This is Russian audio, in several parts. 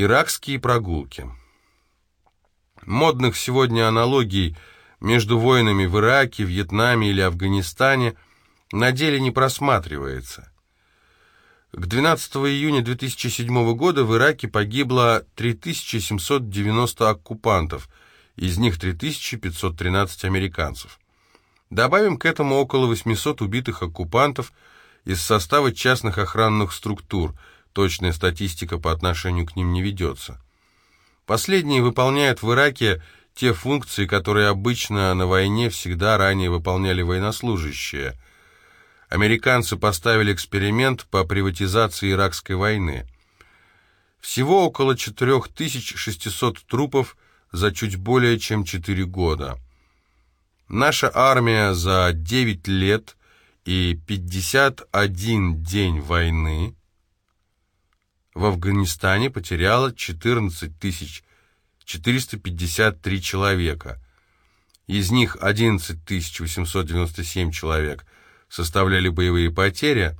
Иракские прогулки. Модных сегодня аналогий между войнами в Ираке, Вьетнаме или Афганистане на деле не просматривается. К 12 июня 2007 года в Ираке погибло 3790 оккупантов, из них 3513 американцев. Добавим к этому около 800 убитых оккупантов из состава частных охранных структур – Точная статистика по отношению к ним не ведется. Последние выполняют в Ираке те функции, которые обычно на войне всегда ранее выполняли военнослужащие. Американцы поставили эксперимент по приватизации иракской войны. Всего около 4600 трупов за чуть более чем 4 года. Наша армия за 9 лет и 51 день войны в Афганистане потеряла 14 453 человека. Из них 11 897 человек составляли боевые потери,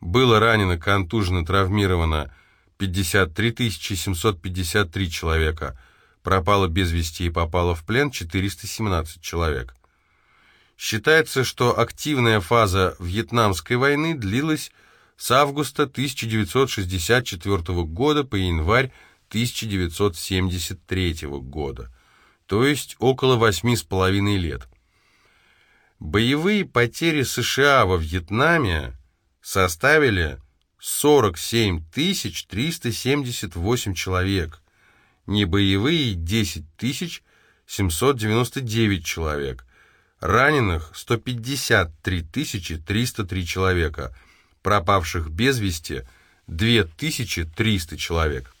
было ранено, контужено, травмировано 53 753 человека, пропало без вести и попало в плен 417 человек. Считается, что активная фаза Вьетнамской войны длилась с августа 1964 года по январь 1973 года, то есть около восьми с половиной лет. Боевые потери США во Вьетнаме составили 47 378 человек, небоевые 10 799 человек, раненых 153 303 человека – пропавших без вести 2300 человек.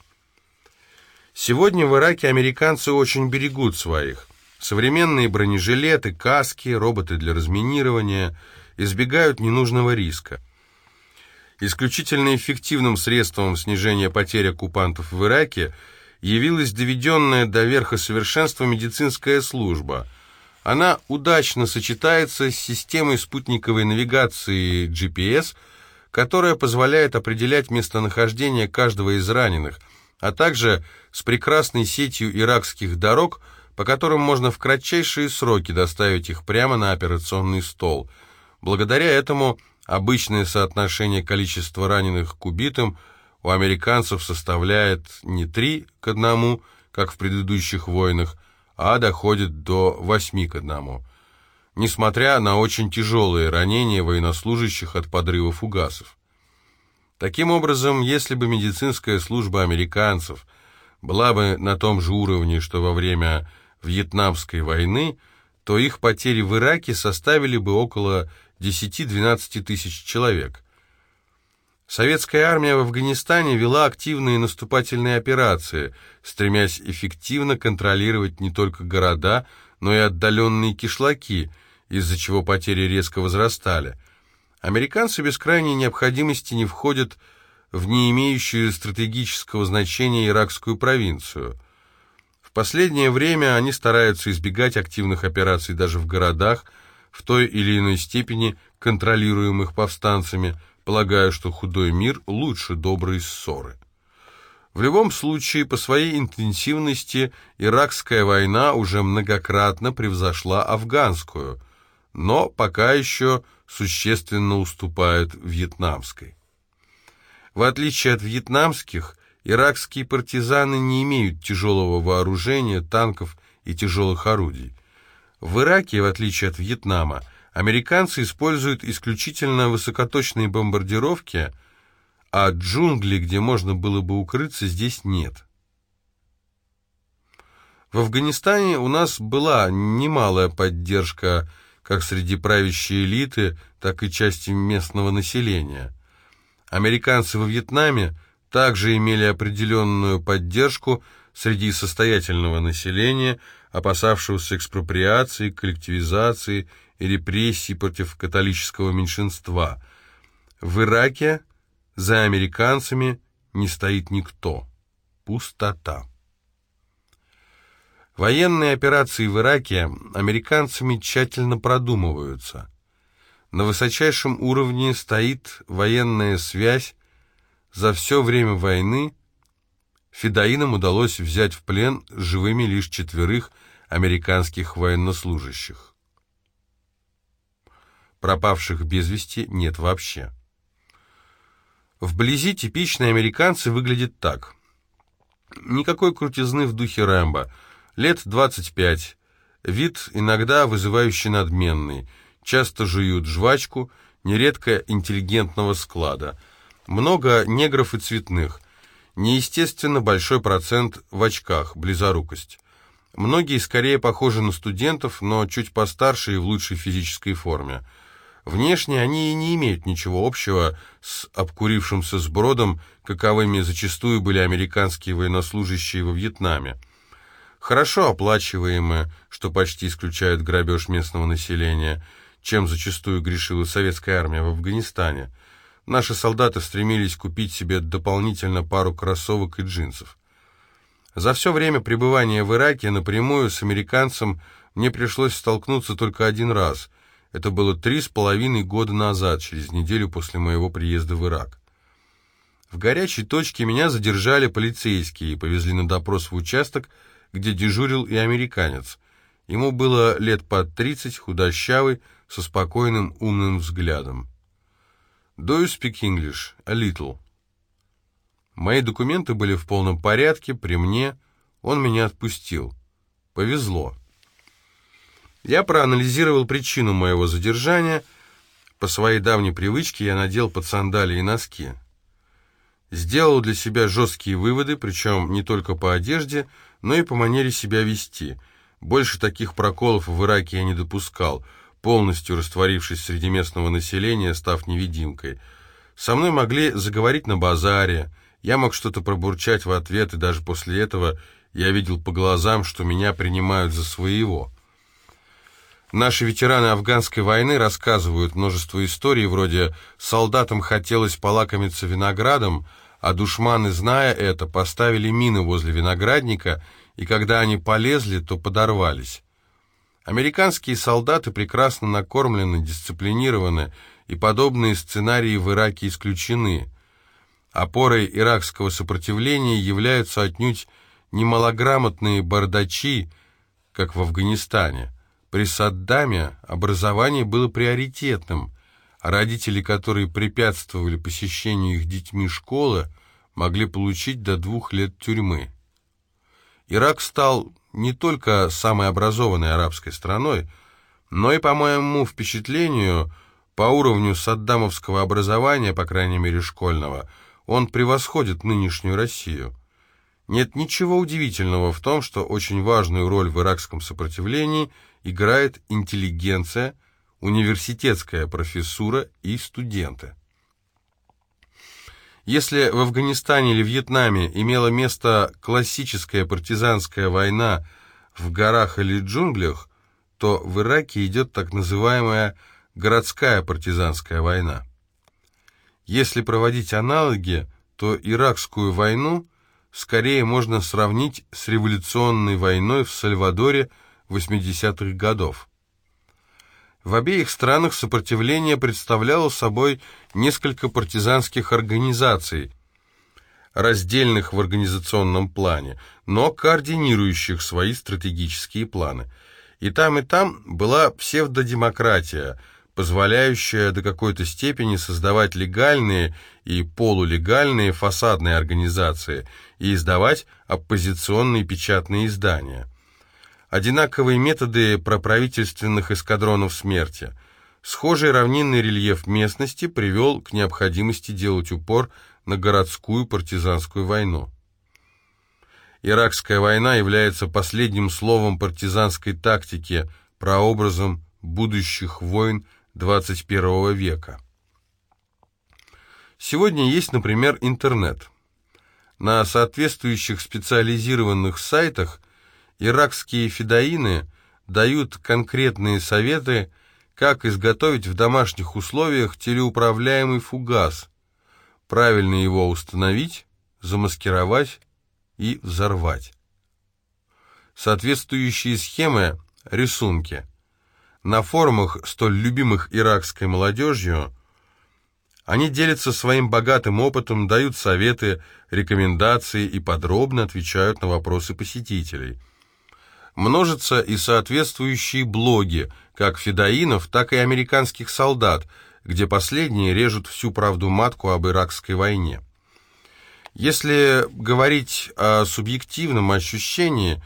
Сегодня в Ираке американцы очень берегут своих. Современные бронежилеты, каски, роботы для разминирования избегают ненужного риска. Исключительно эффективным средством снижения потерь оккупантов в Ираке явилась доведенная до верха совершенства медицинская служба. Она удачно сочетается с системой спутниковой навигации GPS – которая позволяет определять местонахождение каждого из раненых, а также с прекрасной сетью иракских дорог, по которым можно в кратчайшие сроки доставить их прямо на операционный стол. Благодаря этому обычное соотношение количества раненых к убитым у американцев составляет не 3 к 1, как в предыдущих войнах, а доходит до 8 к 1 несмотря на очень тяжелые ранения военнослужащих от подрыва фугасов. Таким образом, если бы медицинская служба американцев была бы на том же уровне, что во время Вьетнамской войны, то их потери в Ираке составили бы около 10-12 тысяч человек. Советская армия в Афганистане вела активные наступательные операции, стремясь эффективно контролировать не только города, но и отдаленные кишлаки – из-за чего потери резко возрастали. Американцы без крайней необходимости не входят в не имеющую стратегического значения иракскую провинцию. В последнее время они стараются избегать активных операций даже в городах, в той или иной степени контролируемых повстанцами, полагая, что худой мир лучше доброй ссоры. В любом случае, по своей интенсивности иракская война уже многократно превзошла афганскую – но пока еще существенно уступают вьетнамской. В отличие от вьетнамских, иракские партизаны не имеют тяжелого вооружения, танков и тяжелых орудий. В Ираке, в отличие от Вьетнама, американцы используют исключительно высокоточные бомбардировки, а джунглей, где можно было бы укрыться, здесь нет. В Афганистане у нас была немалая поддержка как среди правящей элиты, так и части местного населения. Американцы во Вьетнаме также имели определенную поддержку среди состоятельного населения, опасавшегося экспроприации, коллективизации и репрессий против католического меньшинства. В Ираке за американцами не стоит никто. Пустота. Военные операции в Ираке американцами тщательно продумываются. На высочайшем уровне стоит военная связь за все время войны Федоинам удалось взять в плен живыми лишь четверых американских военнослужащих. Пропавших без вести нет вообще. Вблизи типичные американцы выглядят так. Никакой крутизны в духе Рэмбо. Лет 25. Вид иногда вызывающий надменный. Часто жуют жвачку, нередко интеллигентного склада. Много негров и цветных. Неестественно большой процент в очках, близорукость. Многие скорее похожи на студентов, но чуть постарше и в лучшей физической форме. Внешне они и не имеют ничего общего с обкурившимся сбродом, каковыми зачастую были американские военнослужащие во Вьетнаме. Хорошо оплачиваемые, что почти исключает грабеж местного населения, чем зачастую грешила советская армия в Афганистане. Наши солдаты стремились купить себе дополнительно пару кроссовок и джинсов. За все время пребывания в Ираке напрямую с американцем мне пришлось столкнуться только один раз – это было три с половиной года назад, через неделю после моего приезда в Ирак. В горячей точке меня задержали полицейские и повезли на допрос в участок, где дежурил и американец. Ему было лет под тридцать, худощавый, со спокойным умным взглядом. «Do you speak English? A little». Мои документы были в полном порядке, при мне. Он меня отпустил. Повезло. Я проанализировал причину моего задержания. По своей давней привычке я надел под сандалии носки. Сделал для себя жесткие выводы, причем не только по одежде, но и по манере себя вести. Больше таких проколов в Ираке я не допускал, полностью растворившись среди местного населения, став невидимкой. Со мной могли заговорить на базаре, я мог что-то пробурчать в ответ, и даже после этого я видел по глазам, что меня принимают за своего. Наши ветераны афганской войны рассказывают множество историй, вроде «солдатам хотелось полакомиться виноградом», а душманы, зная это, поставили мины возле виноградника, и когда они полезли, то подорвались. Американские солдаты прекрасно накормлены, дисциплинированы, и подобные сценарии в Ираке исключены. Опорой иракского сопротивления являются отнюдь немалограмотные бардачи, как в Афганистане – при Саддаме образование было приоритетным, родители, которые препятствовали посещению их детьми школы, могли получить до двух лет тюрьмы. Ирак стал не только самой образованной арабской страной, но и, по моему впечатлению, по уровню саддамовского образования, по крайней мере школьного, он превосходит нынешнюю Россию. Нет ничего удивительного в том, что очень важную роль в иракском сопротивлении – играет интеллигенция, университетская профессура и студенты. Если в Афганистане или Вьетнаме имела место классическая партизанская война в горах или джунглях, то в Ираке идет так называемая городская партизанская война. Если проводить аналоги, то иракскую войну скорее можно сравнить с революционной войной в Сальвадоре – 80-х годов. В обеих странах сопротивление представляло собой несколько партизанских организаций, раздельных в организационном плане, но координирующих свои стратегические планы. И там, и там была псевдодемократия, позволяющая до какой-то степени создавать легальные и полулегальные фасадные организации и издавать оппозиционные печатные издания – одинаковые методы проправительственных эскадронов смерти. Схожий равнинный рельеф местности привел к необходимости делать упор на городскую партизанскую войну. Иракская война является последним словом партизанской тактики, прообразом будущих войн 21 века. Сегодня есть, например, интернет. На соответствующих специализированных сайтах иракские федоины дают конкретные советы, как изготовить в домашних условиях телеуправляемый фугас, правильно его установить, замаскировать и взорвать. Соответствующие схемы – рисунки. На форумах, столь любимых иракской молодежью, Они делятся своим богатым опытом, дают советы, рекомендации и подробно отвечают на вопросы посетителей. Множатся и соответствующие блоги, как федоинов, так и американских солдат, где последние режут всю правду матку об иракской войне. Если говорить о субъективном ощущении,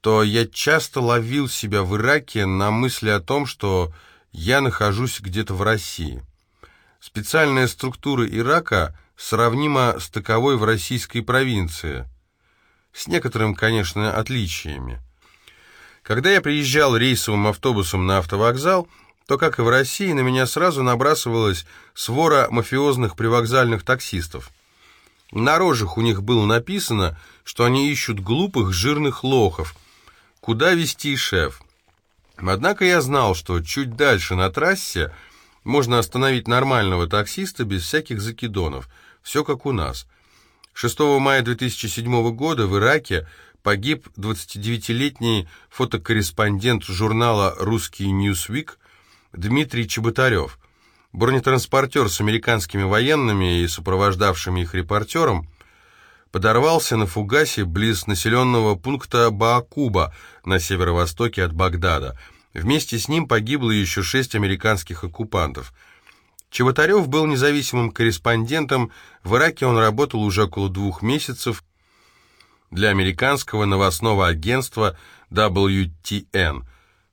то я часто ловил себя в Ираке на мысли о том, что я нахожусь где-то в России. Специальная структура Ирака сравнима с таковой в российской провинции, с некоторым, конечно, отличиями. Когда я приезжал рейсовым автобусом на автовокзал, то, как и в России, на меня сразу набрасывалась свора мафиозных привокзальных таксистов. На рожах у них было написано, что они ищут глупых, жирных лохов. Куда вести шеф? Однако я знал, что чуть дальше на трассе можно остановить нормального таксиста без всяких закидонов. Все как у нас. 6 мая 2007 года в Ираке погиб 29-летний фотокорреспондент журнала «Русский Ньюсвик» Дмитрий Чеботарев. Бронетранспортер с американскими военными и сопровождавшими их репортером подорвался на фугасе близ населенного пункта Баакуба на северо-востоке от Багдада. Вместе с ним погибло еще шесть американских оккупантов. Чеботарев был независимым корреспондентом, в Ираке он работал уже около двух месяцев для американского новостного агентства WTN.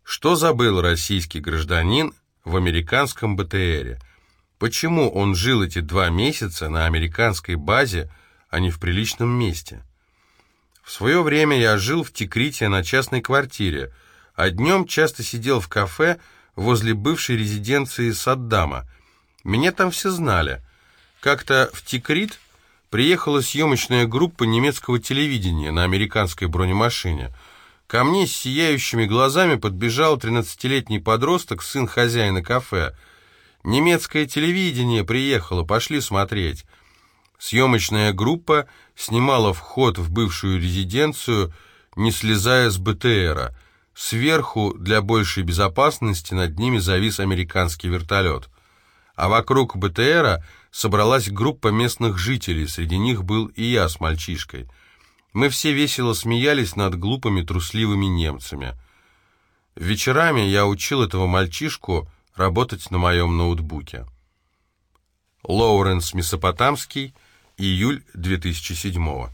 Что забыл российский гражданин в американском БТРе? Почему он жил эти два месяца на американской базе, а не в приличном месте? В свое время я жил в Тикрите на частной квартире, а днем часто сидел в кафе возле бывшей резиденции Саддама. Меня там все знали. Как-то в Тикрит приехала съемочная группа немецкого телевидения на американской бронемашине – Ко мне с сияющими глазами подбежал 13-летний подросток, сын хозяина кафе. «Немецкое телевидение приехало, пошли смотреть». Съемочная группа снимала вход в бывшую резиденцию, не слезая с БТРа. Сверху, для большей безопасности, над ними завис американский вертолет. А вокруг БТРа собралась группа местных жителей, среди них был и я с мальчишкой – мы все весело смеялись над глупыми трусливыми немцами. Вечерами я учил этого мальчишку работать на моем ноутбуке. Лоуренс Месопотамский, июль 2007